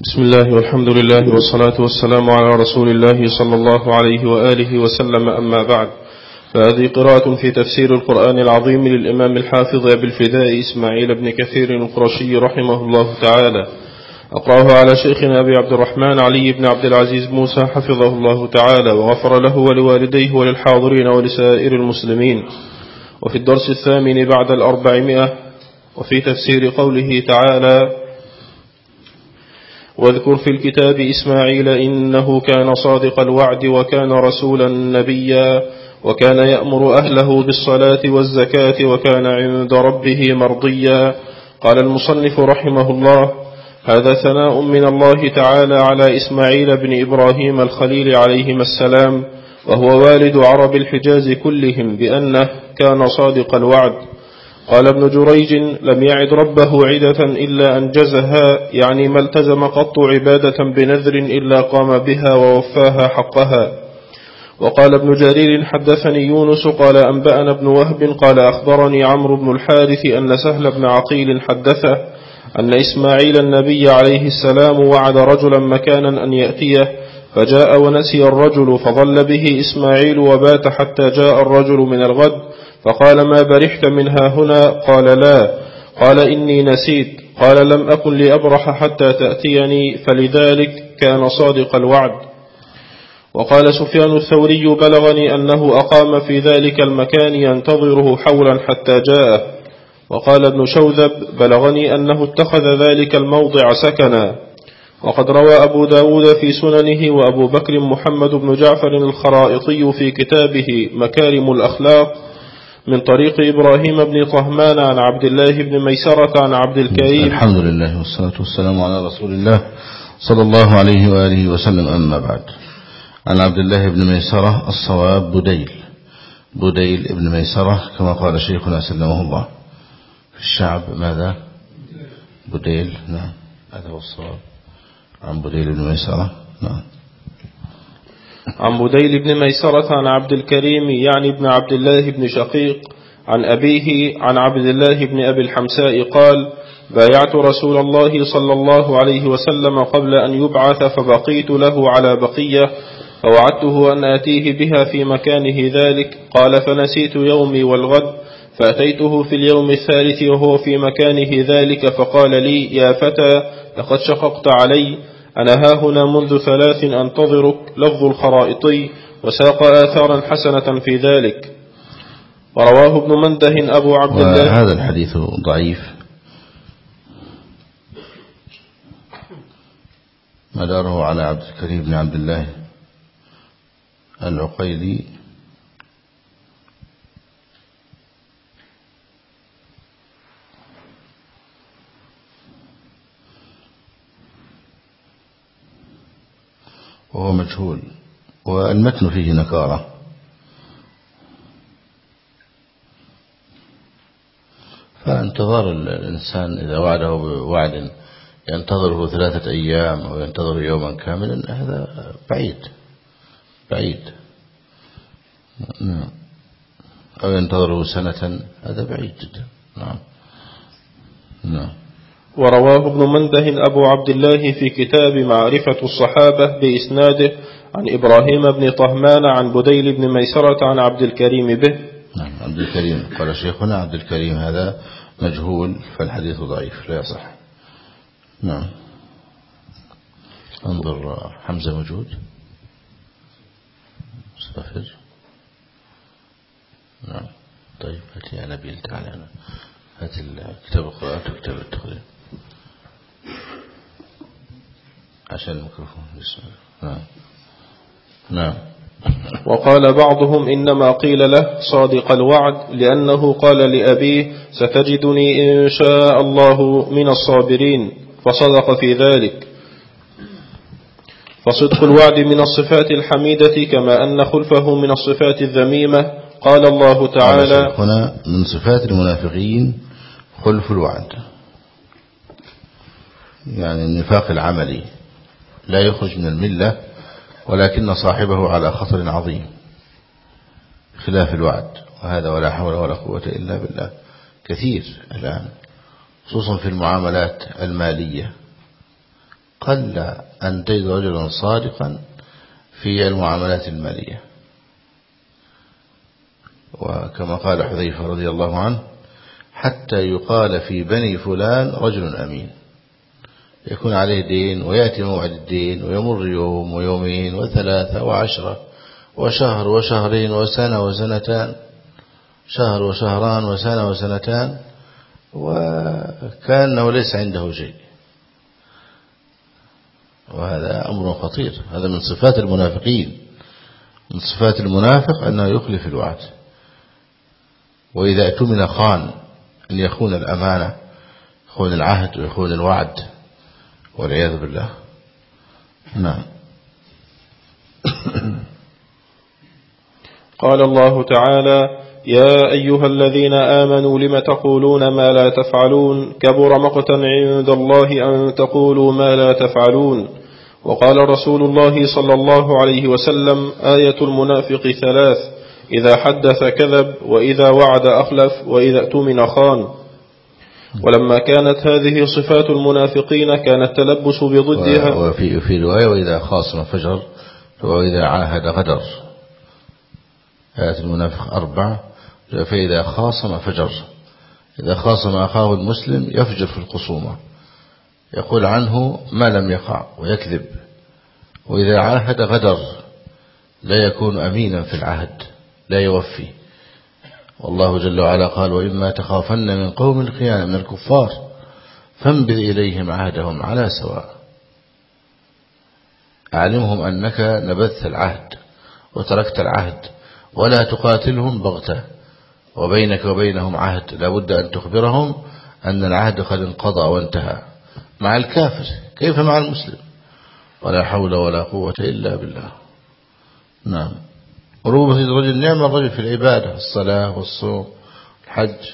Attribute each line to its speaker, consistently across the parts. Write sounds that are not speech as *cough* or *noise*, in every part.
Speaker 1: بسم الله والحمد لله والصلاة والسلام على رسول الله صلى الله عليه وآله وسلم أما بعد فهذه قراءة في تفسير القرآن العظيم للإمام الحافظ أبي الفداء إسماعيل بن كثير القرشي رحمه الله تعالى أقرأه على شيخنا أبي عبد الرحمن علي بن عبد العزيز موسى حفظه الله تعالى وغفر له ولوالديه وللحاضرين ولسائر المسلمين وفي الدرس الثامن بعد الأربعمائة وفي تفسير قوله تعالى واذكر في الكتاب إسماعيل إنه كان صادق الوعد وكان رسولا نبيا وكان يأمر أهله بالصلاة والزكاة وكان عند ربه مرضيا. قال المصنف رحمه الله هذا ثناء من الله تعالى على إسماعيل بن إبراهيم الخليل عليهما السلام وهو والد عرب الحجاز كلهم بأنه كان صادق الوعد. قال ابن جريج لم يعد ربه عدة إلا أنجزها يعني ما التزم قط عبادة بنذر إلا قام بها ووفاها حقها. وقال ابن جرير حدثني يونس قال أنبأنا ابن وهب قال أخبرني عمرو بن الحارث أن سهل بن عقيل حدثه أن إسماعيل النبي عليه السلام وعد رجلا مكانا أن يأتيه فجاء ونسي الرجل فظل به إسماعيل وبات حتى جاء الرجل من الغد فقال ما برحت منها هنا؟ قال لا. قال إني نسيت. قال لم أكن لأبرح حتى تأتيني فلذلك كان صادق الوعد. وقال سفيان الثوري بلغني أنه أقام في ذلك المكان ينتظره حولا حتى جاءه. وقال ابن شوذب بلغني أنه اتخذ ذلك الموضع سكنا. وقد روى أبو داود في سننه وأبو بكر محمد بن جعفر الخرائطي في كتابه مكارم الأخلاق من طريق إبراهيم بن طهمان عن عبد الله بن ميسرة عن عبد الكريم.
Speaker 2: الحمد لله والصلاة والسلام على رسول الله صلى الله عليه وآله وسلم. أما بعد عن عبد الله بن ميسرة الصواب بديل. بديل ابن ميسرة كما قال شيخنا سلمه الله. في الشعب ماذا؟ بديل. نعم هذا هو الصواب. عن بديل بن ميسرة. نعم.
Speaker 1: عن بديل بن ميسرة عن عبد الكريم يعني ابن عبد الله بن شقيق عن أبيه عن عبد الله بن أبي الحمساء قال بايعت رسول الله صلى الله عليه وسلم قبل أن يبعث فبقيت له على بقية فوعدته أن آتيه بها في مكانه ذلك. قال فنسيت يومي والغد فأتيته في اليوم الثالث وهو في مكانه ذلك فقال لي يا فتى لقد شققت علي. أنا ها هنا منذ ثلاث أنتظرك لفظ الخرائطي وساق آثارا حسنة في ذلك. ورواه ابن منده أبو عبد الله.
Speaker 2: هذا الحديث ضعيف. مداره على عبد الكريم بن عبد الله العقيلي. وهو مجهول. والمتن فيه نكارة. فانتظار الإنسان إذا وعده بوعد ينتظره ثلاثة أيام أو ينتظر يوما كاملا هذا بعيد. بعيد. نعم. أو ينتظره سنة هذا بعيد جدا. نعم. نعم.
Speaker 1: ورواه ابن منده أبو عبد الله في كتاب معرفة الصحابة بإسناده عن إبراهيم بن طهمان عن بديل بن ميسرة عن عبد الكريم به.
Speaker 2: نعم عبد الكريم. قال شيخنا عبد الكريم هذا مجهول فالحديث ضعيف لا يصح. نعم. انظر حمزة موجود. مستفر نعم. طيب هات يا نبيل تعالى هات كتاب القراءات وكتاب التقرير عشان الميكروفون. بسم الله. نعم. نعم.
Speaker 1: وقال بعضهم إنما قيل له صادق الوعد لأنه قال لأبيه ستجدني إن شاء الله من الصابرين فصدق في ذلك. فصدق الوعد من الصفات الحميدة كما أن خلفه من الصفات الذميمة. قال الله تعالى
Speaker 2: هنا من صفات المنافقين خلف الوعد. يعني النفاق العملي لا يخرج من الملة ولكن صاحبه على خطر عظيم خلاف الوعد وهذا ولا حول ولا قوة إلا بالله. كثير الآن خصوصا في المعاملات المالية. قل أن تجد رجلا صادقا في المعاملات المالية. وكما قال حذيفة رضي الله عنه حتى يقال في بني فلان رجل أمين. يكون عليه دين ويأتي موعد الدين ويمر يوم ويومين وثلاثة وعشرة وشهر وشهرين وسنة وسنتان شهر وشهران وسنة وسنتان وكأنه ليس عنده شيء. وهذا أمر خطير. هذا من صفات المنافقين. من صفات المنافق أنه يخلف الوعد. وإذا اؤتمن خان أن يخون الأمانة يخون العهد ويخون الوعد والعياذ بالله. نعم. *coughs*
Speaker 1: قال الله تعالى يا أيها الذين آمنوا لم تقولون ما لا تفعلون؟ كبر مقتا عند الله أن تقولوا ما لا تفعلون. وقال رسول الله صلى الله عليه وسلم آية المنافق ثلاث إذا حدث كذب وإذا وعد أخلف وإذا أؤتمن خان. ولما كانت هذه صفات المنافقين كان التلبس بضدها.
Speaker 2: وفي في رواية وإذا خاصم فجر وإذا عاهد غدر. آيات المنافق أربع فإذا خاصم فجر. إذا خاصم أخاه المسلم يفجر في الخصومة يقول عنه ما لم يقع ويكذب. وإذا عاهد غدر لا يكون أمينا في العهد لا يوفي. والله جل وعلا قال وإما تخافن من قوم الخيانة من الكفار فانبذ إليهم عهدهم على سواء. أعلمهم أنك نبذت العهد وتركت العهد ولا تقاتلهم بغتة. وبينك وبينهم عهد لابد أن تخبرهم أن العهد قد انقضى وانتهى. مع الكافر كيف مع المسلم؟ ولا حول ولا قوة إلا بالله. نعم. ربما تجد رجل نعم الرجل في العبادة الصلاة والصوم الحج.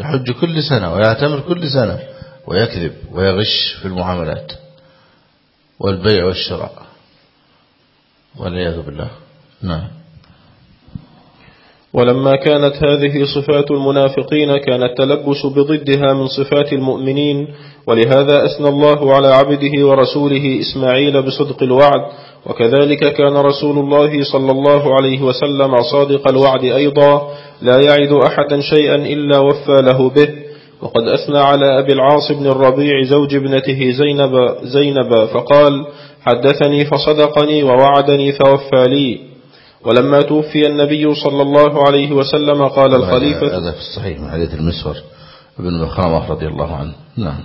Speaker 2: يحج كل سنة ويعتمر كل سنة ويكذب ويغش في المعاملات والبيع والشراء. والعياذ بالله. نعم.
Speaker 1: ولما كانت هذه صفات المنافقين كان التلبس بضدها من صفات المؤمنين ولهذا أثنى الله على عبده ورسوله إسماعيل بصدق الوعد وكذلك كان رسول الله صلى الله عليه وسلم صادق الوعد أيضا لا يعد أحدا شيئا إلا وفى له به. وقد أثنى على أبي العاص بن الربيع زوج ابنته زينب, زينب فقال حدثني فصدقني ووعدني فوفى لي. ولما توفي النبي صلى الله عليه وسلم قال الخليفة
Speaker 2: هذا في الصحيح من حديث المسور ابن مخرمة رضي الله عنه. نعم.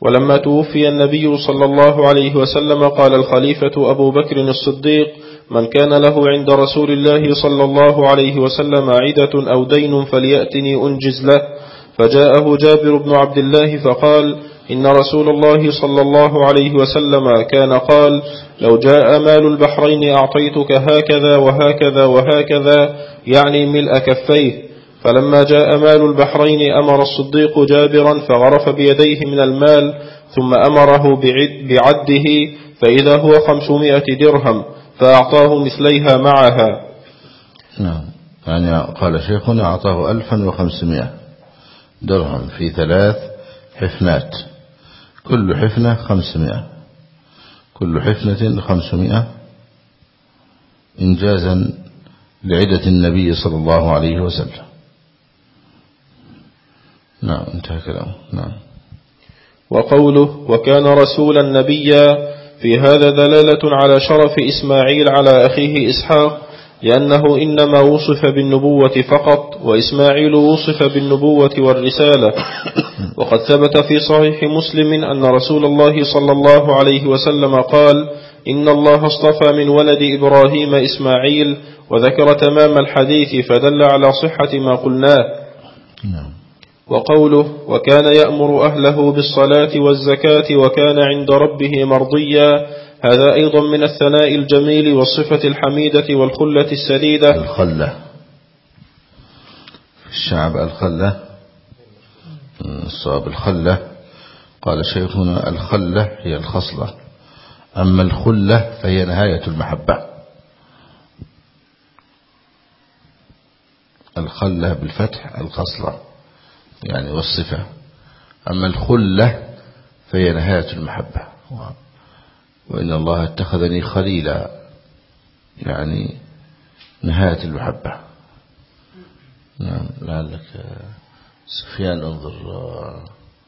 Speaker 1: ولما توفي النبي صلى الله عليه وسلم قال الخليفة أبو بكر الصديق من كان له عند رسول الله صلى الله عليه وسلم عدة أو دين فليأتني أنجز له. فجاءه جابر بن عبد الله فقال إن رسول الله صلى الله عليه وسلم كان قال لو جاء مال البحرين أعطيتك هكذا وهكذا وهكذا يعني ملء كفيه. فلما جاء مال البحرين أمر الصديق جابرا فغرف بيديه من المال ثم أمره بعده فإذا هو خمسمائة درهم فأعطاه مثليها معها.
Speaker 2: نعم. يعني قال شيخنا أعطاه ألفا وخمسمائة درهم في ثلاث حفنات. كل حفنة خمسمائة. كل حفنة خمسمائة إنجازا لعدة النبي صلى الله عليه وسلم. نعم انتهى كلامه. نعم.
Speaker 1: وقوله وكان رسولا نبيا في هذا دلالة على شرف إسماعيل على أخيه إسحاق لأنه إنما وصف بالنبوة فقط وإسماعيل وصف بالنبوة والرسالة. *coughs* وقد ثبت في صحيح مسلم أن رسول الله صلى الله عليه وسلم قال إن الله اصطفى من ولد إبراهيم إسماعيل وذكر تمام الحديث فدل على صحة ما قلناه. نعم. وقوله وكان يأمر أهله بالصلاة والزكاة وكان عند ربه مرضيا. هذا أيضا من الثناء الجميل والصفة الحميدة والخلة السديدة.
Speaker 2: الخلة. الشعب الخلة. الصواب الخلة. قال شيخنا الخلة هي الخصلة. أما الخلة فهي نهاية المحبة. الخلة بالفتح الخصلة. يعني والصفة. أما الخلة فهي نهاية المحبة. وإن الله اتخذني خليلا يعني نهاية المحبة. نعم لعلك سفيان انظر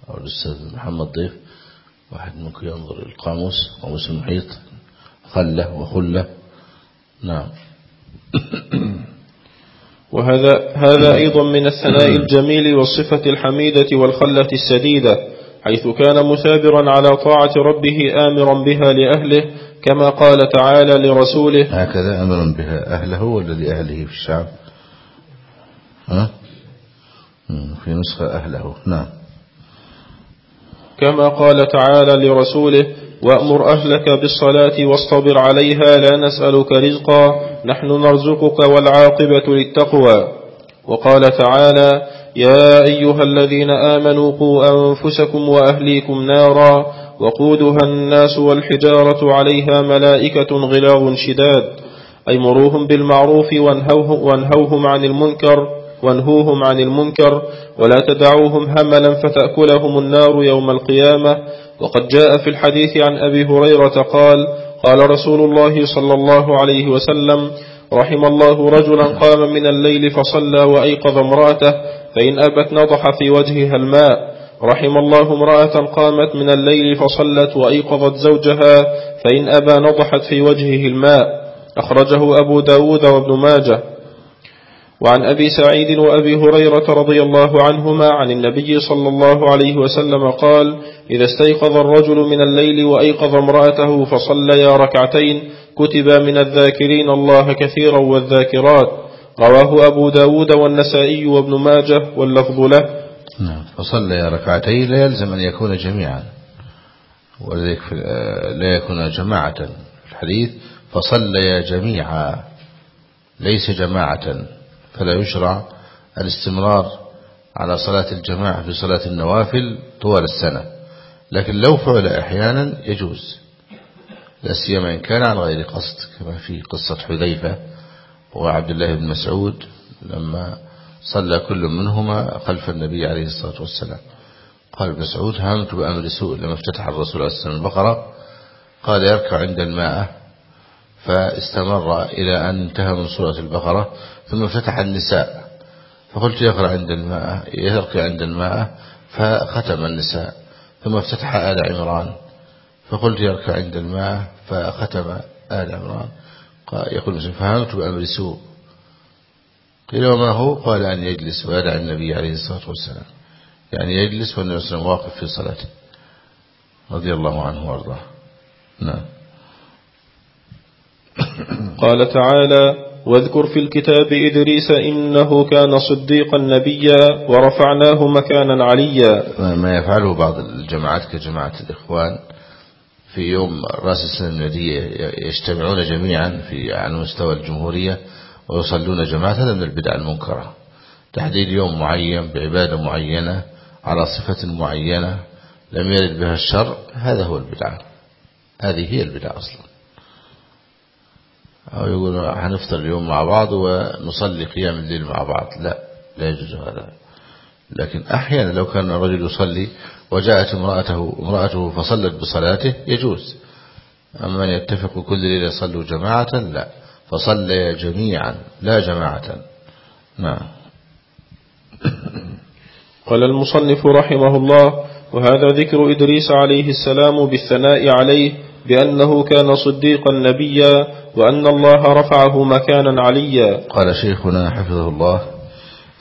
Speaker 2: أو الأستاذ محمد ضيف واحد منكم ينظر القاموس قاموس المحيط خلة وخلة. نعم. *coughs*
Speaker 1: وهذا هذا أيضا من الثناء الجميل والصفة الحميدة والخلة السديدة حيث كان مثابرا على طاعة ربه آمرا بها لأهله كما قال تعالى لرسوله
Speaker 2: هكذا أمرا بها أهله والذي أهله في الشعب. ها؟ في نسخة أهله. نعم.
Speaker 1: كما قال تعالى لرسوله وأمر أهلك بالصلاة واصطبر عليها لا نسألك رزقا نحن نرزقك والعاقبة للتقوى. وقال تعالى يا أيها الذين آمنوا قوا أنفسكم وأهليكم نارا وقودها الناس والحجارة عليها ملائكة غلاظ شداد. أي مروهم بالمعروف وانهوهم عن المنكر وانهوهم عن المنكر ولا تدعوهم هملا فتأكلهم النار يوم القيامة. وقد جاء في الحديث عن أبي هريرة قال قال رسول الله صلى الله عليه وسلم رحم الله رجلا قام من الليل فصلى وأيقظ امرأته فإن أبت نضح في وجهها الماء. رحم الله امرأة قامت من الليل فصلت وأيقظت زوجها فإن أبى نضحت في وجهه الماء. أخرجه أبو داود وابن ماجه. وعن أبي سعيد وأبي هريرة رضي الله عنهما عن النبي صلى الله عليه وسلم قال إذا استيقظ الرجل من الليل وأيقظ امرأته فصليا ركعتين كتبا من الذاكرين الله كثيرا والذاكرات. رواه أبو داود والنسائي وابن ماجه واللفظ له.
Speaker 2: نعم فصليا ركعتين لا يلزم أن يكون جميعا. ولذلك لا يكون جماعة الحديث فصليا جميعا ليس جماعة. فلا يشرع الاستمرار على صلاة الجماعة في صلاة النوافل طوال السنة. لكن لو فعل أحيانا يجوز لا سيما إن كان عن غير قصد كما في قصة حذيفة وعبد الله بن مسعود لما صلى كل منهما خلف النبي عليه الصلاة والسلام. قال مسعود هامت بأمر سوء لما افتتح الرسول عليه السلام البقرة. قال يركع عند الماء. فاستمر إلى أن انتهى من سورة البقرة ثم فتح النساء. فقلت يقرأ عند الماء يركع عند الماء فختم النساء. ثم افتتح آل عمران. فقلت يركع عند الماء فختم آل عمران. يقول مسلم فهمت بأمر سوء. قيل وما هو؟ قال أن يجلس ويدع النبي عليه الصلاة والسلام. يعني يجلس والنبي صلى الله عليه وسلم واقف في صلاته. رضي الله عنه وأرضاه. نعم.
Speaker 1: قال تعالى واذكر في الكتاب إدريس إنه كان صديقا نبيا ورفعناه مكانا عليا.
Speaker 2: ما يفعله بعض الجماعات كجماعة الإخوان في يوم رأس السنة الميلادية يجتمعون جميعا في على مستوى الجمهورية ويصلون جماعة. هذا من البدع المنكرة. تحديد يوم معين بعبادة معينة على صفة معينة لم يرد بها الشر هذا هو البدعة هذه هي البدعة أصلا. أو يقول هنفطر اليوم مع بعض ونصلي قيام الليل مع بعض. لا لا يجوز هذا. لكن أحيانا لو كان الرجل يصلي وجاءت امرأته, امرأته فصلت بصلاته يجوز. أما أن يتفق كل ليلة يصلوا جماعة لا. فصلي جميعا لا جماعة. نعم. *coughs*
Speaker 1: قال المصنف رحمه الله وهذا ذكر إدريس عليه السلام بالثناء عليه بأنه كان صديقا نبيا وأن الله رفعه مكانا عليا.
Speaker 2: قال شيخنا حفظه الله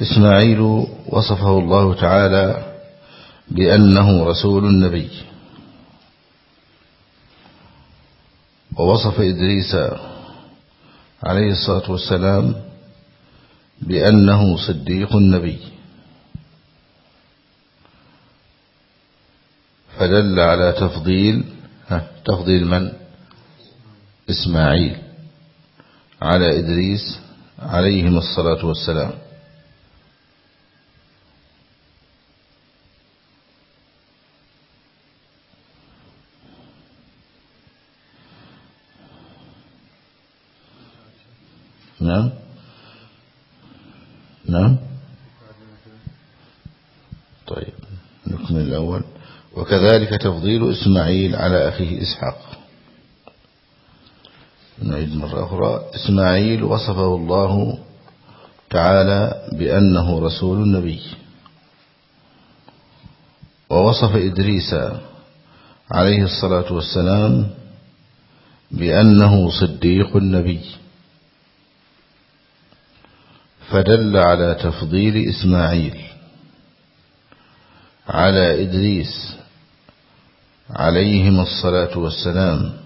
Speaker 2: إسماعيل وصفه الله تعالى بأنه رسول النبي. ووصف إدريس عليه الصلاة والسلام بأنه صديق النبي. فدل على تفضيل تفضيل من؟ إسماعيل. على إدريس عليهم الصلاة والسلام نعم نعم طيب نكمل الأول وكذلك تفضيل إسماعيل على أخيه إسحاق. نعيد مرة أخرى. إسماعيل وصفه الله تعالى بأنه رسول النبي. ووصف إدريس عليه الصلاة والسلام بأنه صديق النبي. فدل على تفضيل إسماعيل على إدريس عليهما الصلاة والسلام.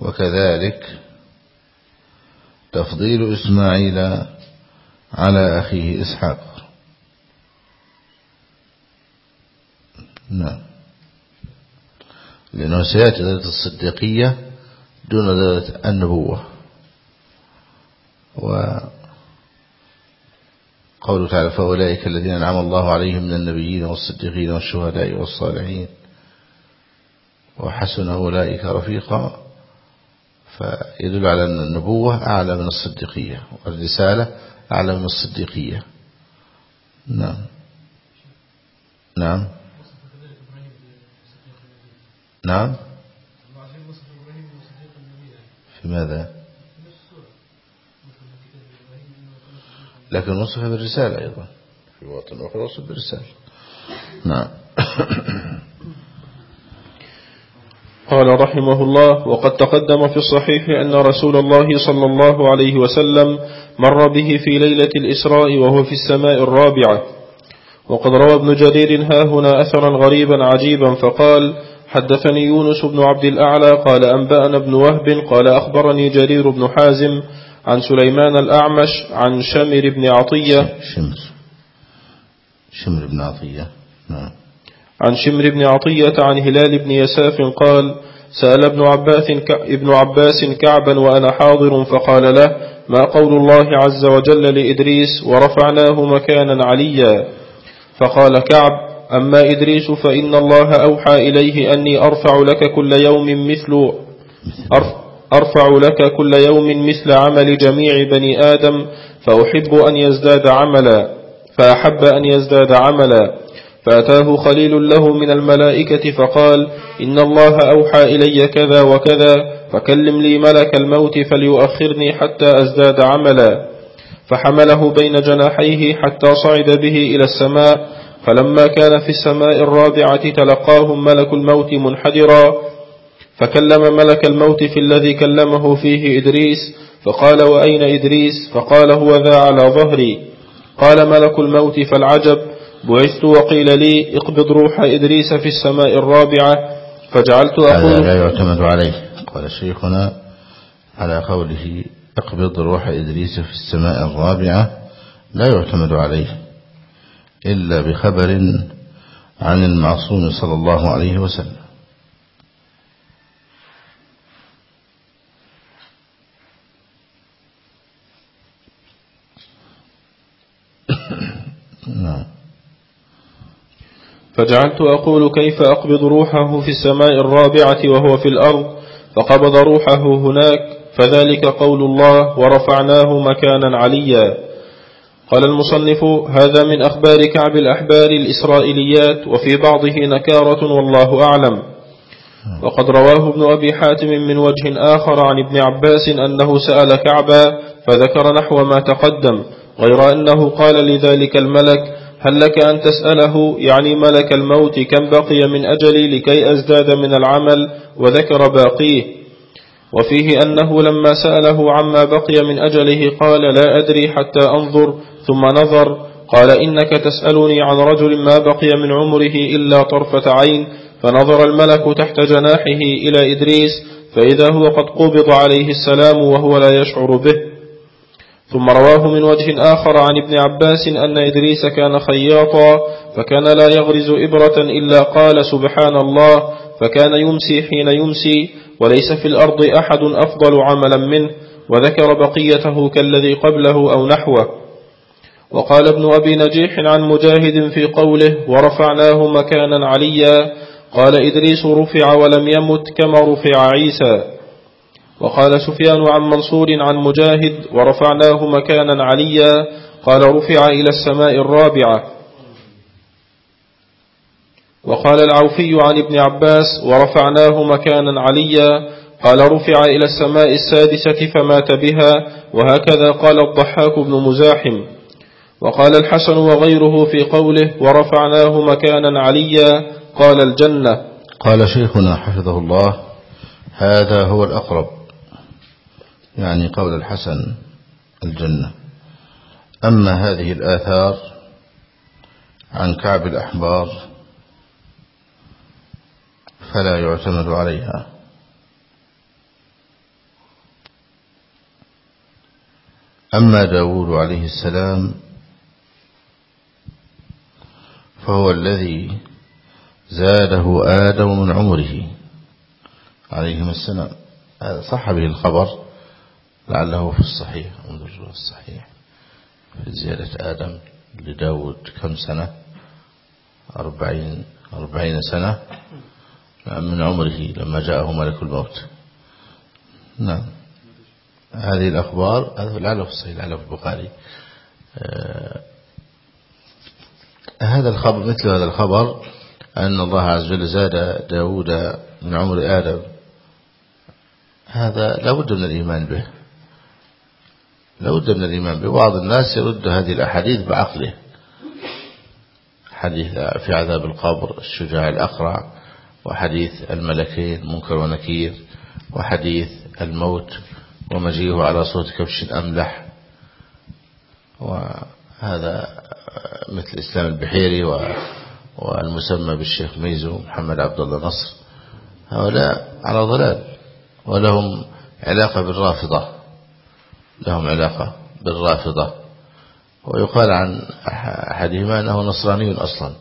Speaker 2: وكذلك تفضيل إسماعيل على أخيه إسحاق. نعم. لأنه سيأتي ذلك الصديقية دون ذلك النبوة. وقوله تعالى فأولئك الذين أنعم الله عليهم من النبيين والصديقين والشهداء والصالحين وحسن أولئك رفيقا. فيدل على أن النبوة أعلى من الصديقية والرسالة أعلى من الصديقية. نعم. نعم. نعم. في ماذا؟ لكن وصف بالرسالة أيضا. في وطن أخرى وصف بالرسالة. نعم. *coughs*
Speaker 1: قال رحمه الله وقد تقدم في الصحيح أن رسول الله صلى الله عليه وسلم مر به في ليلة الإسراء وهو في السماء الرابعة. وقد روى ابن جرير ها هنا أثرا غريبا عجيبا فقال حدثني يونس بن عبد الأعلى قال أنبأنا ابن وهب قال أخبرني جرير بن حازم عن سليمان الأعمش عن شمر بن عطية.
Speaker 2: شمر. شمر بن عطية. نعم.
Speaker 1: عن شمر بن عطية عن هلال بن يساف قال سأل ابن عباس, ابن عباس كعبا وأنا حاضر فقال له ما قول الله عز وجل لإدريس ورفعناه مكانا عليا؟ فقال كعب أما إدريس فإن الله أوحى إليه أني أرفع لك كل يوم مثل أرفع لك كل يوم مثل عمل جميع بني آدم فأحب أن يزداد عملا فأحب أن يزداد عملا. فأتاه خليل له من الملائكة فقال إن الله أوحى إلي كذا وكذا فكلم لي ملك الموت فليؤخرني حتى أزداد عملا. فحمله بين جناحيه حتى صعد به إلى السماء فلما كان في السماء الرابعة تلقاهم ملك الموت منحدرا. فكلم ملك الموت في الذي كلمه فيه إدريس فقال وأين إدريس؟ فقال هو ذا على ظهري. قال ملك الموت فالعجب بعثت وقيل لي اقبض روح إدريس في السماء الرابعة. فجعلت أقول
Speaker 2: هذا لا يعتمد عليه. قال شيخنا على قوله اقبض روح إدريس في السماء الرابعة لا يعتمد عليه إلا بخبر عن المعصوم صلى الله عليه وسلم
Speaker 1: نعم فجعلت أقول كيف أقبض روحه في السماء الرابعة وهو في الأرض فقبض روحه هناك فذلك قول الله ورفعناه مكانا عليا. قال المصنف هذا من أخبار كعب الأحبار الإسرائيليات وفي بعضه نكارة والله أعلم. وقد رواه ابن أبي حاتم من وجه آخر عن ابن عباس أنه سأل كعبا فذكر نحو ما تقدم غير أنه قال لذلك الملك هل لك أن تسأله يعني ملك الموت كم بقي من أجلي لكي أزداد من العمل وذكر باقيه؟ وفيه أنه لما سأله عما بقي من أجله قال لا أدري حتى أنظر ثم نظر قال إنك تسألني عن رجل ما بقي من عمره إلا طرفة عين فنظر الملك تحت جناحه إلى إدريس فإذا هو قد قبض عليه السلام وهو لا يشعر به. ثم رواه من وجه آخر عن ابن عباس أن إدريس كان خياطا فكان لا يغرز إبرة إلا قال سبحان الله فكان يمسي حين يمسي وليس في الأرض أحد أفضل عملا منه وذكر بقيته كالذي قبله أو نحوه. وقال ابن أبي نجيح عن مجاهد في قوله ورفعناه مكانا عليا قال إدريس رفع ولم يمت كما رفع عيسى وقال سفيان عن منصور عن مجاهد ورفعناه مكانا عليا قال رفع إلى السماء الرابعة. وقال العوفي عن ابن عباس ورفعناه مكانا عليا قال رفع إلى السماء السادسة فمات بها وهكذا قال الضحاك بن مزاحم. وقال الحسن وغيره في قوله ورفعناه مكانا عليا قال الجنة.
Speaker 2: قال شيخنا حفظه الله هذا هو الأقرب. يعني قول الحسن الجنة. أما هذه الآثار عن كعب الأحبار فلا يعتمد عليها. أما داود عليه السلام فهو الذي زاده آدم من عمره عليهما السلام. هذا صح به الخبر. لعله في الصحيح انظر الصحيح. في زيادة آدم لداود كم سنة؟ أربعين, أربعين سنة. من عمره لما جاءه ملك الموت. نعم. هذه الأخبار هذا لعله في الصحيح لعله في البخاري. آه هذا الخبر مثل هذا الخبر أن الله عز وجل زاد داود من عمر آدم. هذا لا بد من الإيمان به. لا بد من الإيمان. به بعض الناس يرد هذه الأحاديث بعقله. حديث في عذاب القبر الشجاع الأقرع وحديث الملكين منكر ونكير وحديث الموت ومجيئه على صوت كبش أملح. وهذا مثل إسلام البحيري والمسمى بالشيخ ميزو محمد عبد الله نصر. هؤلاء على ضلال ولهم علاقة بالرافضة. لهم علاقة بالرافضة. ويقال عن أحدهما أنه نصراني أصلا.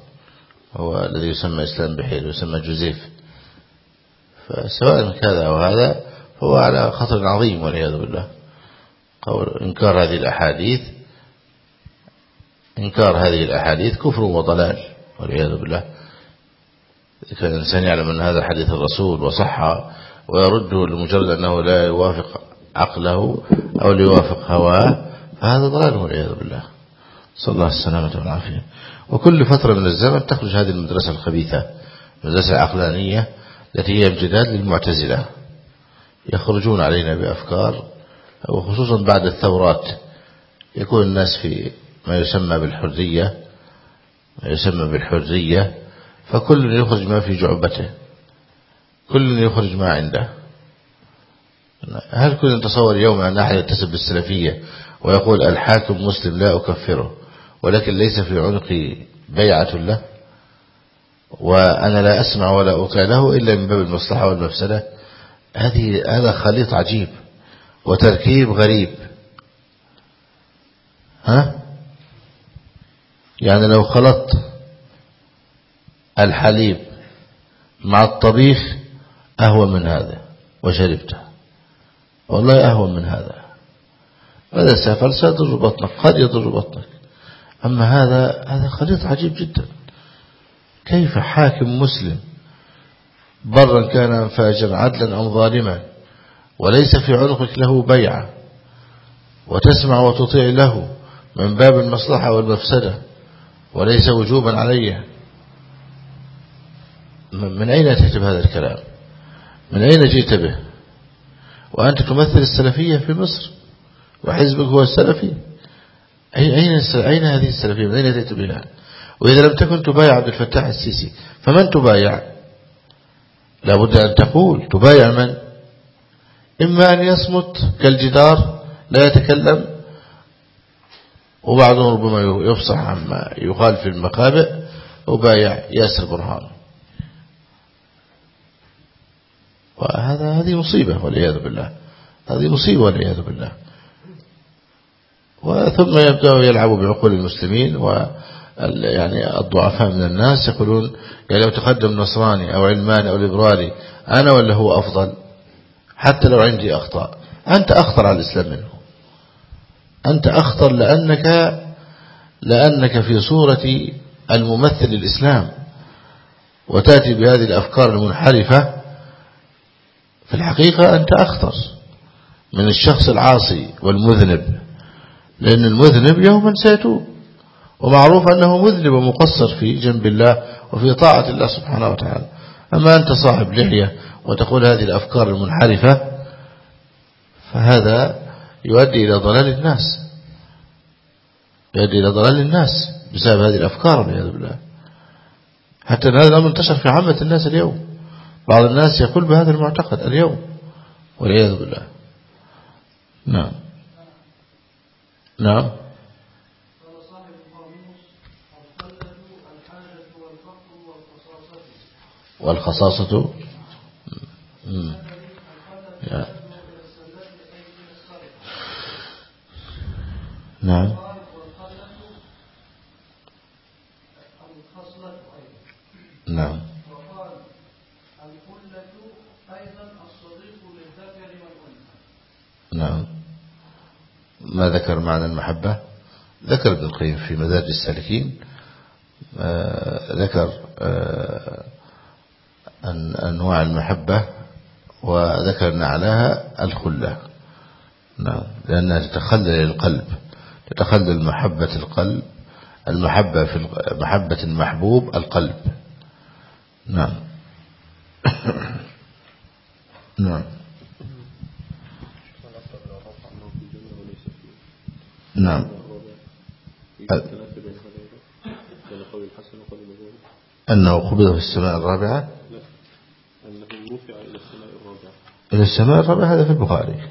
Speaker 2: هو الذي يسمى إسلام بحيري يسمى جوزيف. فسواء كذا أو هذا فهو على خطر عظيم والعياذ بالله. قول إنكار هذه الأحاديث إنكار هذه الأحاديث كفر وضلال والعياذ بالله. إذا كان الإنسان يعلم أن هذا حديث الرسول وصح ويرده لمجرد أنه لا يوافق عقله أو ليوافق هواه فهذا ضلال والعياذ بالله. صلى الله السلامة والعافية. وكل فترة من الزمن تخرج هذه المدرسة الخبيثة المدرسة العقلانية التي هي امتداد للمعتزلة. يخرجون علينا بأفكار وخصوصا بعد الثورات يكون الناس في ما يسمى بالحرية ما يسمى بالحرية فكل يخرج ما في جعبته كل يخرج ما عنده. هل كنا نتصور يوما أن أحد يتسب بالسلفية ويقول الحاكم مسلم لا أكفره ولكن ليس في عنقي بيعة له؟ وأنا لا أسمع ولا أطيع له إلا من باب المصلحة والمفسدة. هذه هذا خليط عجيب وتركيب غريب. ها؟ يعني لو خلطت الحليب مع الطبيخ أهوى من هذا وشربته. والله أهوى من هذا. هذا سافر سيضر بطنك قد يضر بطنك. أما هذا هذا خليط عجيب جدا. كيف حاكم مسلم برا كان فاجرا عدلا أم ظالما وليس في عنقك له بيعة وتسمع وتطيع له من باب المصلحة والمفسدة وليس وجوبا عليه. من أين تكتب هذا الكلام؟ من أين جئت به؟ وأنت تمثل السلفية في مصر وحزبك هو السلفي. أين أين هذه السلفية؟ من أين تأتي بها؟ وإذا لم تكن تبايع عبد الفتاح السيسي فمن تبايع؟ لابد أن تقول تبايع من؟ إما أن يصمت كالجدار لا يتكلم وبعضهم ربما يفصح عما يقال في المقابئ وبايع ياسر برهان. وهذا هذه مصيبة والعياذ بالله. هذه مصيبة والعياذ بالله. وثم يبدأ يلعب بعقول المسلمين و يعني الضعفاء من الناس يقولون يعني لو تقدم نصراني أو علماني أو ليبرالي أنا ولا هو أفضل؟ حتى لو عندي أخطاء. أنت أخطر على الإسلام منه. أنت أخطر لأنك لأنك في صورة الممثل الإسلام وتأتي بهذه الأفكار المنحرفة في الحقيقة أنت أخطر من الشخص العاصي والمذنب لأن المذنب يوما سيتوب ومعروف أنه مذنب ومقصر في جنب الله وفي طاعة الله سبحانه وتعالى. أما أنت صاحب لحية وتقول هذه الأفكار المنحرفة فهذا يؤدي إلى ضلال الناس. يؤدي إلى ضلال الناس بسبب هذه الأفكار والعياذ بالله. حتى هذا الأمر انتشر في عامة الناس اليوم. بعض الناس يقول بهذا المعتقد اليوم والعياذ بالله. نعم. نعم. والخصاصة نعم. نعم. نعم ما ذكر معنى المحبة. ذكر ابن القيم في مدارج السالكين آه، ذكر آه، أنواع المحبة وذكر أن أعلاها الخلة. نعم لأنها تتخلل القلب تتخلل محبة القلب المحبة في محبة المحبوب القلب. نعم. *coughs* نعم. نعم. أنه قبض في السماء الرابعة؟ إلى السماء الرابعة هذا في البخاري.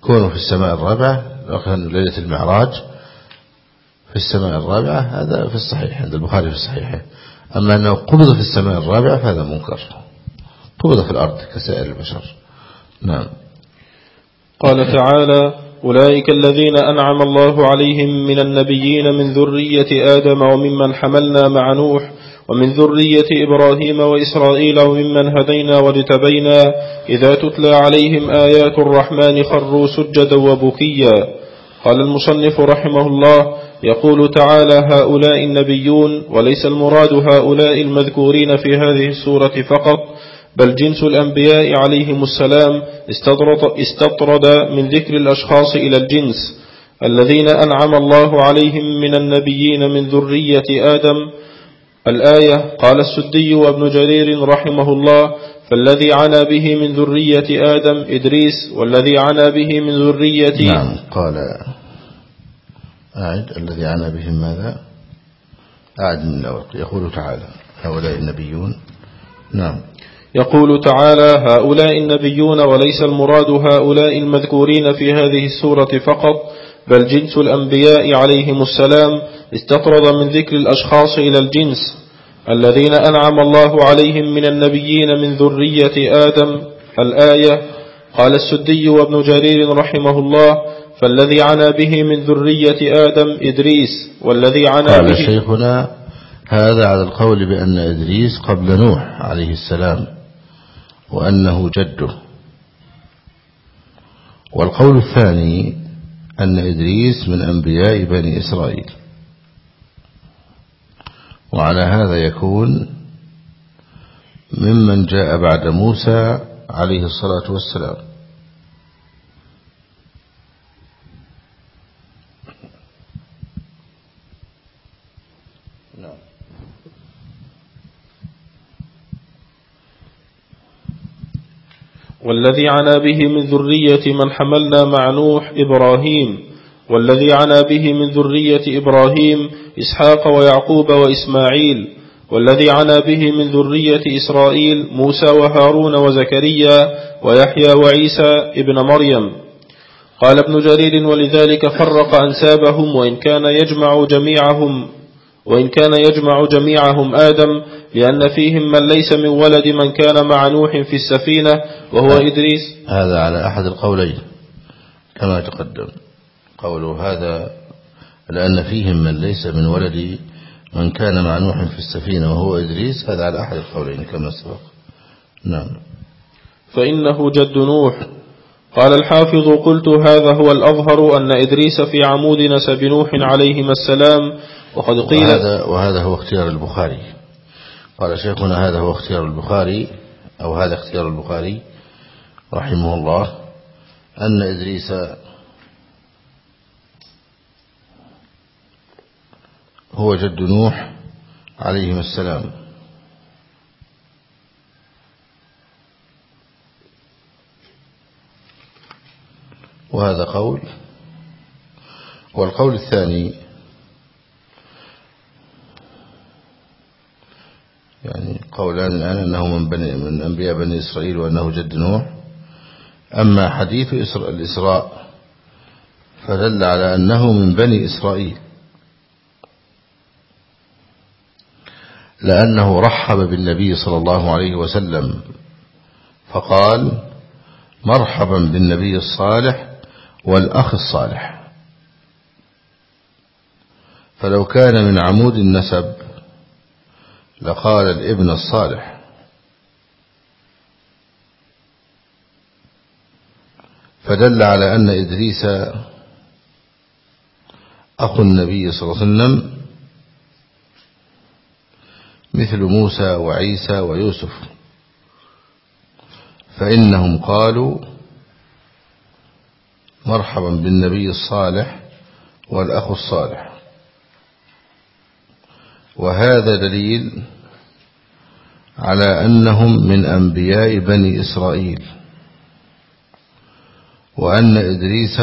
Speaker 2: كونه في السماء الرابعة ليلة المعراج في السماء الرابعة هذا في الصحيح عند البخاري في الصحيح. أما أنه قبض في السماء الرابعة فهذا منكر. قبض في الأرض كسائر البشر. نعم.
Speaker 1: قال تعالى أولئك الذين أنعم الله عليهم من النبيين من ذرية آدم وممن حملنا مع نوح ومن ذرية إبراهيم وإسرائيل وممن هدينا واجتبينا إذا تتلى عليهم آيات الرحمن خروا سجدا وبكيا. قال المصنف رحمه الله يقول تعالى هؤلاء النبيون وليس المراد هؤلاء المذكورين في هذه السورة فقط بل جنس الأنبياء عليهم السلام استطرد, من ذكر الأشخاص إلى الجنس الذين أنعم الله عليهم من النبيين من ذرية آدم. الآية قال السدي وابن جرير رحمه الله فالذي عنا به من ذرية آدم إدريس والذي عنا به من ذرية
Speaker 2: نعم قال أعد. الذي عنا بهم ماذا؟ أعد من الأول. يقول تعالى هؤلاء النبيون. نعم.
Speaker 1: يقول تعالى هؤلاء النبيون وليس المراد هؤلاء المذكورين في هذه السورة فقط بل جنس الأنبياء عليهم السلام استطرد من ذكر الأشخاص إلى الجنس الذين أنعم الله عليهم من النبيين من ذرية آدم. الآية قال السدي وابن جرير رحمه الله فالذي عنا به من ذرية آدم إدريس والذي عنا
Speaker 2: قال
Speaker 1: به
Speaker 2: شيخنا هذا على القول بأن إدريس قبل نوح عليه السلام. وأنه جده والقول الثاني أن إدريس من أنبياء بني إسرائيل. وعلى هذا يكون ممن جاء بعد موسى عليه الصلاة والسلام نعم.
Speaker 1: والذي عنا به من ذرية من حملنا مع نوح إبراهيم والذي عنا به من ذرية إبراهيم إسحاق ويعقوب وإسماعيل والذي عنا به من ذرية إسرائيل موسى وهارون وزكريا ويحيى وعيسى ابن مريم. قال ابن جرير ولذلك فرق أنسابهم وإن كان يجمع جميعهم وإن كان يجمع جميعهم آدم لأن فيهم من ليس من ولد من كان مع نوح في السفينة وهو إدريس.
Speaker 2: هذا على أحد القولين كما تقدم قوله هذا لأن فيهم من ليس من ولد من كان مع نوح في السفينة وهو إدريس هذا على أحد القولين كما سبق. نعم.
Speaker 1: فإنه جد نوح. قال الحافظ قلت هذا هو الأظهر أن إدريس في عمود نسب نوح عليهما السلام وقد قيل
Speaker 2: وهذا, وهذا هو اختيار البخاري. قال شيخنا هذا هو اختيار البخاري أو هذا اختيار البخاري رحمه الله أن إدريس هو جد نوح عليهم السلام. وهذا قول. والقول الثاني قولان الآن أنه من, بني من أنبياء بني إسرائيل وأنه جد نوح. أما حديث الإسراء فدل على أنه من بني إسرائيل. لأنه رحب بالنبي صلى الله عليه وسلم فقال مرحبا بالنبي الصالح والأخ الصالح. فلو كان من عمود النسب لقال الابن الصالح. فدل على أن إدريس أخو النبي صلى الله عليه وسلم مثل موسى وعيسى ويوسف فإنهم قالوا مرحبا بالنبي الصالح والأخ الصالح. وهذا دليل على أنهم من أنبياء بني إسرائيل وأن إدريس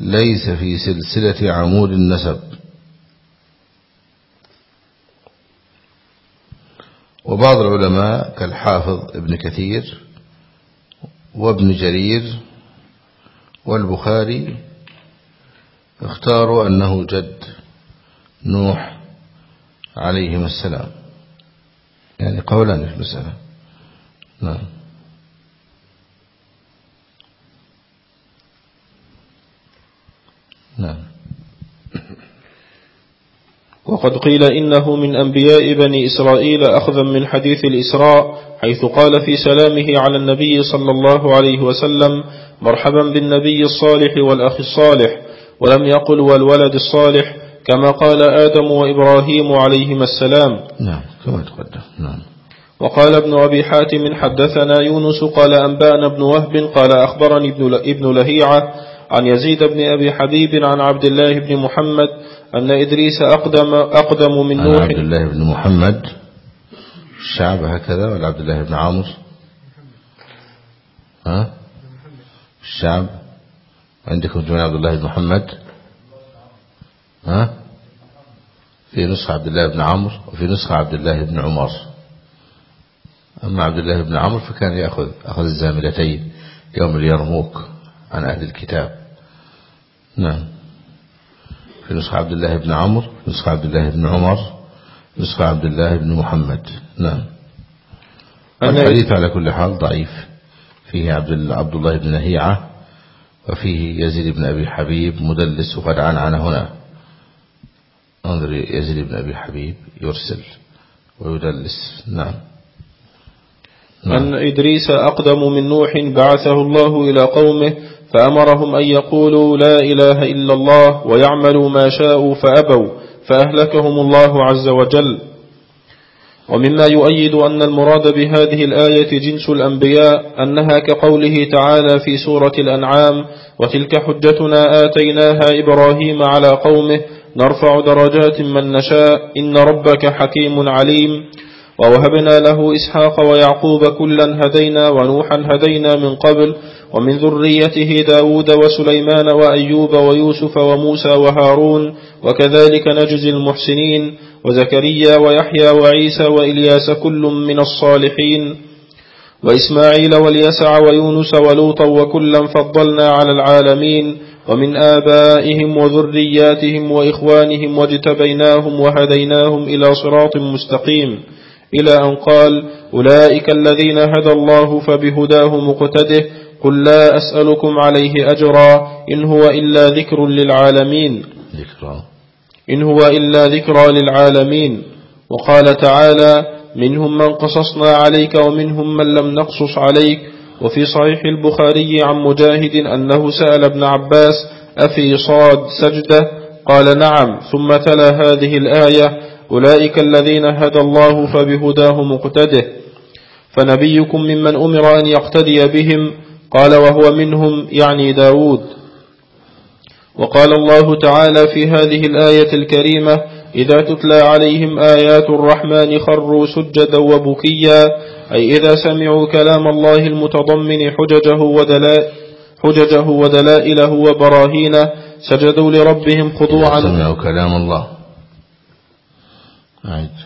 Speaker 2: ليس في سلسلة عمود النسب. وبعض العلماء كالحافظ ابن كثير وابن جرير والبخاري اختاروا أنه جد. نوح عليهما السلام. يعني قولان في المسألة نعم. نعم.
Speaker 1: وقد قيل إنه من أنبياء بني إسرائيل أخذا من حديث الإسراء حيث قال في سلامه على النبي صلى الله عليه وسلم مرحبا بالنبي الصالح والأخ الصالح ولم يقل والولد الصالح كما قال آدم وإبراهيم عليهما السلام.
Speaker 2: نعم كما تقدم. نعم.
Speaker 1: وقال ابن أبي حاتم حدثنا يونس قال أنبأنا ابن وهب قال أخبرني ابن لهيعة عن يزيد بن أبي حبيب عن عبد الله بن محمد أن إدريس أقدم, أقدم من نوح.
Speaker 2: عبد الله بن محمد. الشعب هكذا ولا عبد الله بن عامر ها؟ الشعب عندكم جميع عبد الله بن محمد؟ ها؟ في نسخة عبد الله بن عمرو وفي نسخة عبد الله بن عمر. أما عبد الله بن عمرو فكان يأخذ أخذ الزاملتين يوم اليرموك عن أهل الكتاب. نعم. في نسخة عبد الله بن عمرو نسخة عبد الله بن عمر نسخة عبد الله بن محمد. نعم. الحديث على كل حال ضعيف. فيه عبد عبد الله بن نهيعة وفيه يزيد بن أبي حبيب مدلس وقد عن عن هنا. انظر يزيد بن أبي حبيب يرسل ويدلس. نعم.
Speaker 1: نعم. أن إدريس أقدم من نوح بعثه الله إلى قومه فأمرهم أن يقولوا لا إله إلا الله ويعملوا ما شاءوا فأبوا فأهلكهم الله عز وجل. ومما يؤيد أن المراد بهذه الآية جنس الأنبياء أنها كقوله تعالى في سورة الأنعام وتلك حجتنا آتيناها إبراهيم على قومه نرفع درجات من نشاء. إن ربك حكيم عليم. ووهبنا له إسحاق ويعقوب كلا هدينا ونوحا هدينا من قبل. ومن ذريته داود وسليمان وأيوب ويوسف وموسى وهارون. وكذلك نجزي المحسنين. وزكريا ويحيى وعيسى وإلياس كل من الصالحين. وإسماعيل واليسع ويونس ولوطا وكلا فضلنا على العالمين. ومن آبائهم وذرياتهم وإخوانهم واجتبيناهم وهديناهم إلى صراط مستقيم. إلى أن قال أولئك الذين هدى الله فبهداه مقتده قل لا أسألكم عليه أجرا إن هو إلا ذكر للعالمين.
Speaker 2: ذكرى.
Speaker 1: إن هو إلا ذكرى للعالمين. وقال تعالى منهم من قصصنا عليك ومنهم من لم نقصص عليك. وفي صحيح البخاري عن مجاهد أنه سأل ابن عباس أفي صاد سجدة؟ قال نعم ثم تلا هذه الآية أولئك الذين هدى الله فبهداه مقتده. فنبيكم ممن أمر أن يقتدي بهم قال وهو منهم يعني داود. وقال الله تعالى في هذه الآية الكريمة إذا تتلى عليهم آيات الرحمن خروا سجدا وبكيا أي إذا سمعوا كلام الله المتضمن حججه ودلائل حججه ودلائله وبراهينه سجدوا لربهم خضوعا.
Speaker 2: سمعوا كلام الله. عيد.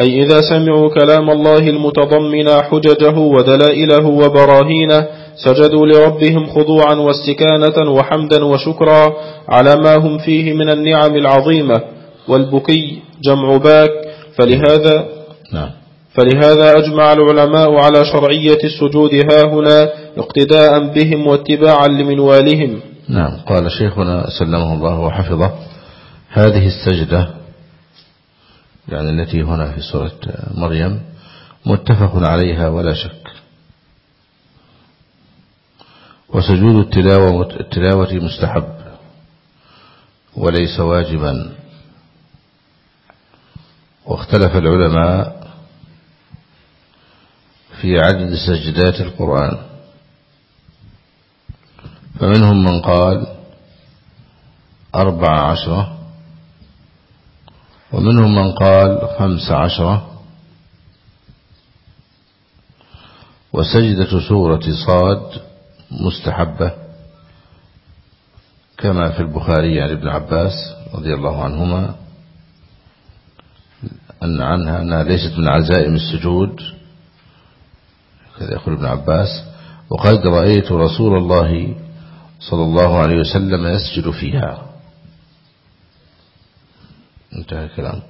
Speaker 1: أي إذا سمعوا كلام الله المتضمن حججه ودلائله وبراهينه سجدوا لربهم خضوعا واستكانة وحمدا وشكرا على ما هم فيه من النعم العظيمة. والبكي جمع باك فلهذا
Speaker 2: نعم.
Speaker 1: فلهذا أجمع العلماء على شرعية السجود هاهنا اقتداء بهم واتباعا لمنوالهم.
Speaker 2: نعم. قال شيخنا سلمه الله وحفظه هذه السجدة يعني التي هنا في سورة مريم متفق عليها ولا شك. وسجود التلاوة, التلاوة مستحب وليس واجبا. واختلف العلماء في عدد سجدات القرآن. فمنهم من قال أربع عشرة ومنهم من قال خمس عشرة. وسجدة سورة صاد مستحبة كما في البخاري عن ابن عباس رضي الله عنهما أن عنها أنها ليست من عزائم السجود. كذا يقول ابن عباس وقد رأيت رسول الله صلى الله عليه وسلم يسجد فيها. انتهى الكلام.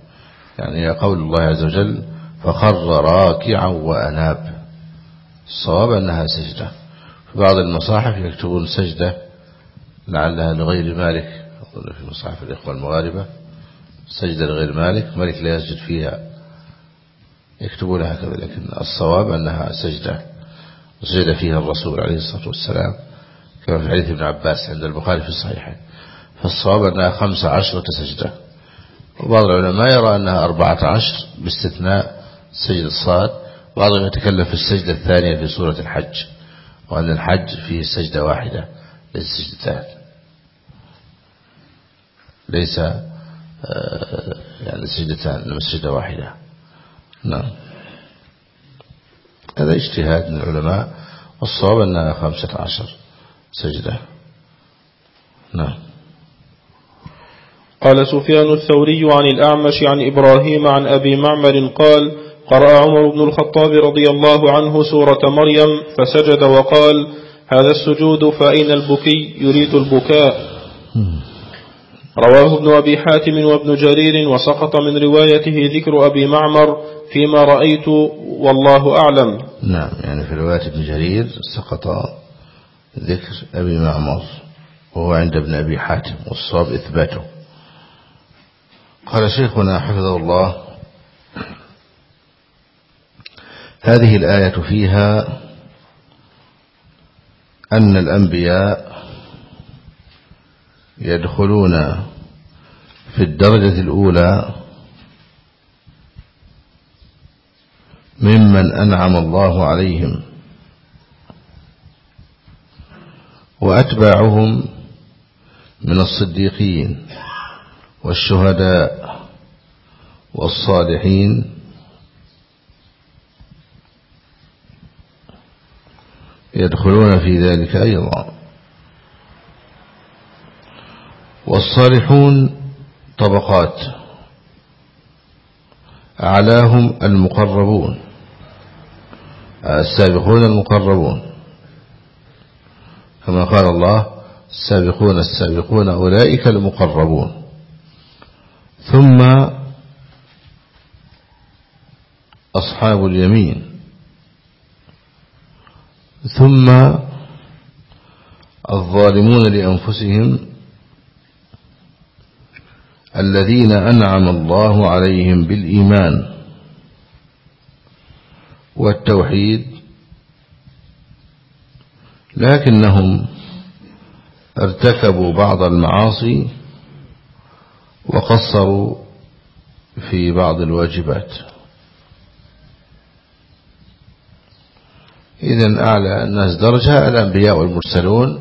Speaker 2: يعني قول الله عز وجل فخر راكعا وأناب. الصواب أنها سجدة. في بعض المصاحف يكتبون سجدة لعلها لغير مالك. أظن في مصاحف الإخوة المغاربة سجدة لغير مالك مالك لا يسجد فيها يكتبون هكذا لكن الصواب أنها سجدة سجد فيها الرسول عليه الصلاة والسلام كما في حديث ابن عباس عند البخاري في الصحيحين. فالصواب أنها خمس عشرة سجدة. وبعض العلماء يرى أنها أربعة عشر باستثناء سجد الصاد بعضهم يتكلم في السجدة الثانية في سورة الحج وأن الحج فيه سجدة واحدة ليس سجدتان. ليس آه، يعني سجدتان سجدة واحدة. نعم. هذا اجتهاد من العلماء والصواب أنها خمسة عشر سجدة. نعم.
Speaker 1: قال سفيان الثوري عن الأعمش عن إبراهيم عن أبي معمر قال قرأ عمر بن الخطاب رضي الله عنه سورة مريم فسجد وقال هذا السجود فأين البكي؟ يريد البكاء. رواه ابن أبي حاتم وابن جرير وسقط من روايته ذكر أبي معمر فيما رأيت والله أعلم.
Speaker 2: نعم يعني في رواية ابن جرير سقط ذكر أبي معمر وهو عند ابن أبي حاتم والصواب إثباته. قال شيخنا حفظه الله هذه الآية فيها أن الأنبياء يدخلون في الدرجة الأولى ممن أنعم الله عليهم وأتباعهم من الصديقين والشهداء والصالحين يدخلون في ذلك أيضا. والصالحون طبقات. أعلاهم المقربون. السابقون المقربون. كما قال الله السابقون السابقون أولئك المقربون. ثم أصحاب اليمين. ثم الظالمون لأنفسهم. الذين أنعم الله عليهم بالإيمان والتوحيد لكنهم ارتكبوا بعض المعاصي وقصروا في بعض الواجبات. إذا أعلى الناس درجة الأنبياء والمرسلون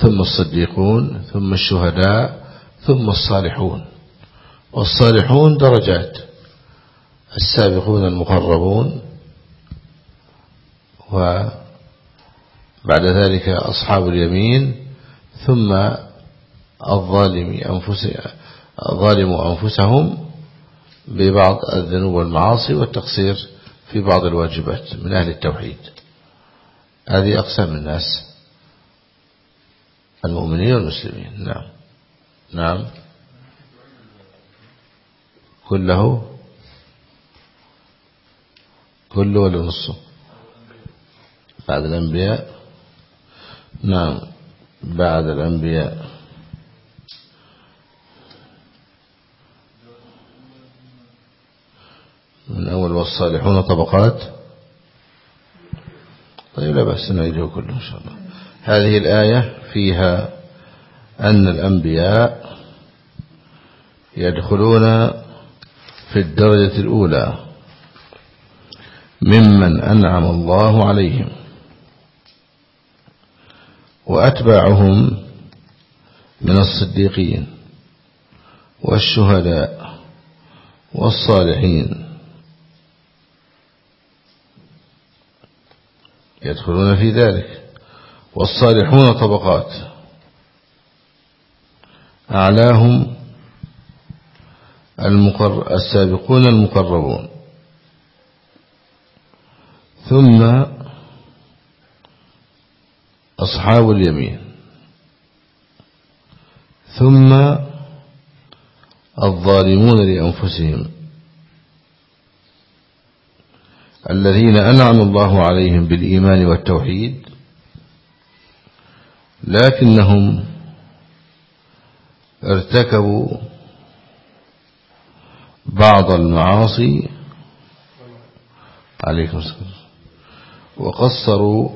Speaker 2: ثم الصديقون ثم الشهداء ثم الصالحون. والصالحون درجات. السابقون المقربون. بعد ذلك أصحاب اليمين. ثم الظالم الظالم أنفسهم ببعض الذنوب والمعاصي والتقصير في بعض الواجبات من أهل التوحيد. هذه أقسام الناس المؤمنين والمسلمين. نعم. نعم. كله؟ كله ولا نصه بعد الأنبياء؟ نعم. بعد الأنبياء. من أول والصالحون طبقات؟ طيب لا بأس نعيده كله إن شاء الله. هذه الآية فيها أن الأنبياء يدخلون في الدرجة الأولى ممن أنعم الله عليهم وأتباعهم من الصديقين والشهداء والصالحين. يدخلون في ذلك والصالحون طبقات. أعلاهم المقر السابقون المقربون. ثم أصحاب اليمين. ثم الظالمون لأنفسهم. الذين أنعم الله عليهم بالإيمان والتوحيد. لكنهم ارتكبوا بعض المعاصي. عليكم السلام. وقصروا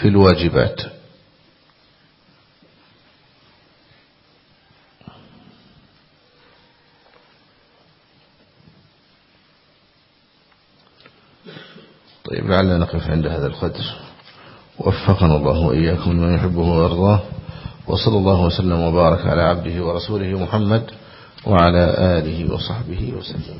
Speaker 2: في الواجبات. طيب لعلنا نقف عند هذا القدر. وفقنا الله وإياكم لما يحبه ويرضاه. وصلى الله وسلم وبارك على عبده ورسوله محمد وعلى آله وصحبه وسلم.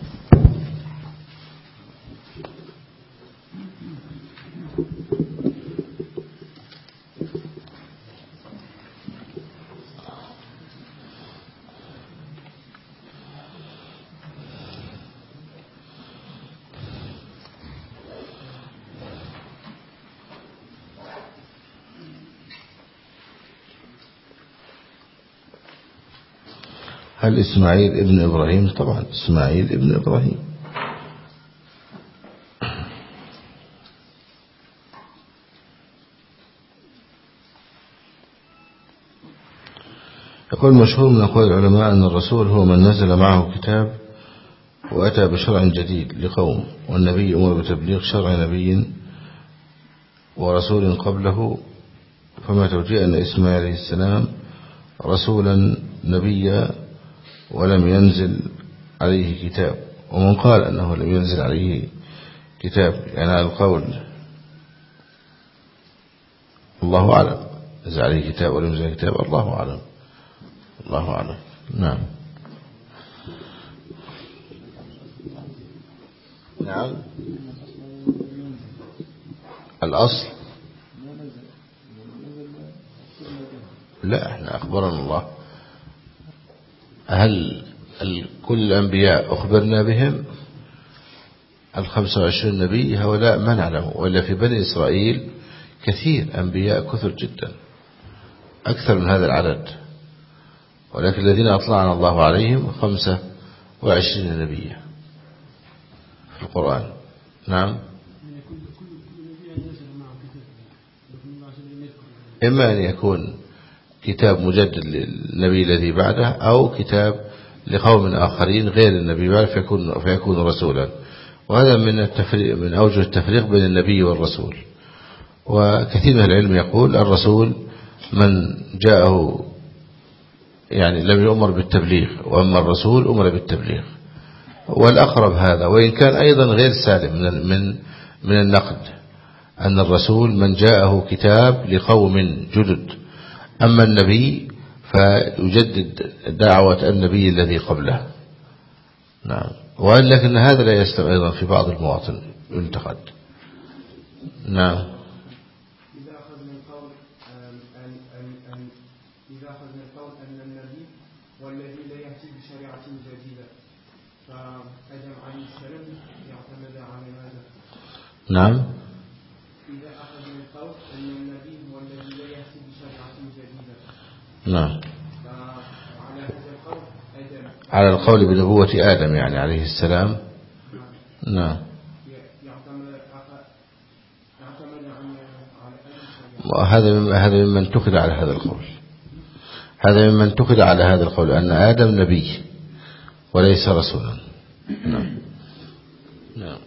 Speaker 2: هل إسماعيل ابن إبراهيم طبعا إسماعيل ابن إبراهيم. يقول مشهور من أقوال العلماء أن الرسول هو من نزل معه كتاب وأتى بشرع جديد لقوم والنبي أمر بتبليغ شرع نبي ورسول قبله. فما توجيه أن إسماعيل عليه السلام رسولا نبيا ولم ينزل عليه كتاب. ومن قال أنه لم ينزل عليه كتاب يعني هذا القول الله أعلم. نزل عليه كتاب ولم ينزل كتاب الله أعلم. الله أعلم. نعم. نعم. الأصل. لا إحنا أخبرنا الله. هل كل الأنبياء أخبرنا بهم؟ الخمسة وعشرين نبي هؤلاء ما نعلم وإلا في بني إسرائيل كثير أنبياء كثر جدا أكثر من هذا العدد. ولكن الذين أطلعنا الله عليهم خمسة وعشرين نبيا في القرآن. نعم. إما أن يكون كتاب مجدد للنبي الذي بعده أو كتاب لقوم آخرين غير النبي بعده فيكون, فيكون رسولا. وهذا من التفريق من أوجه التفريق بين النبي والرسول. وكثير من العلم يقول الرسول من جاءه يعني لم يؤمر بالتبليغ وأما الرسول أمر بالتبليغ. والأقرب هذا وإن كان أيضا غير سالم من من من النقد أن الرسول من جاءه كتاب لقوم جدد. أما النبي فيجدد دعوة النبي الذي قبله. نعم. ولكن هذا لا يستوى أيضا في بعض المواطن ينتقد نعم.
Speaker 3: إذا أخذنا القول أن أن
Speaker 2: أن
Speaker 3: إذا أخذنا القول أن النبي والذي لا يأتي بشريعة جديدة
Speaker 2: عن
Speaker 3: يعتمد على ماذا؟ نعم. نعم.
Speaker 2: هذا على القول بنبوة آدم يعني عليه السلام. نعم. مم- هذا ممن اتخذ على هذا القول. هذا ممن اتخذ على هذا القول أن آدم نبي وليس رسولا. نعم. نعم.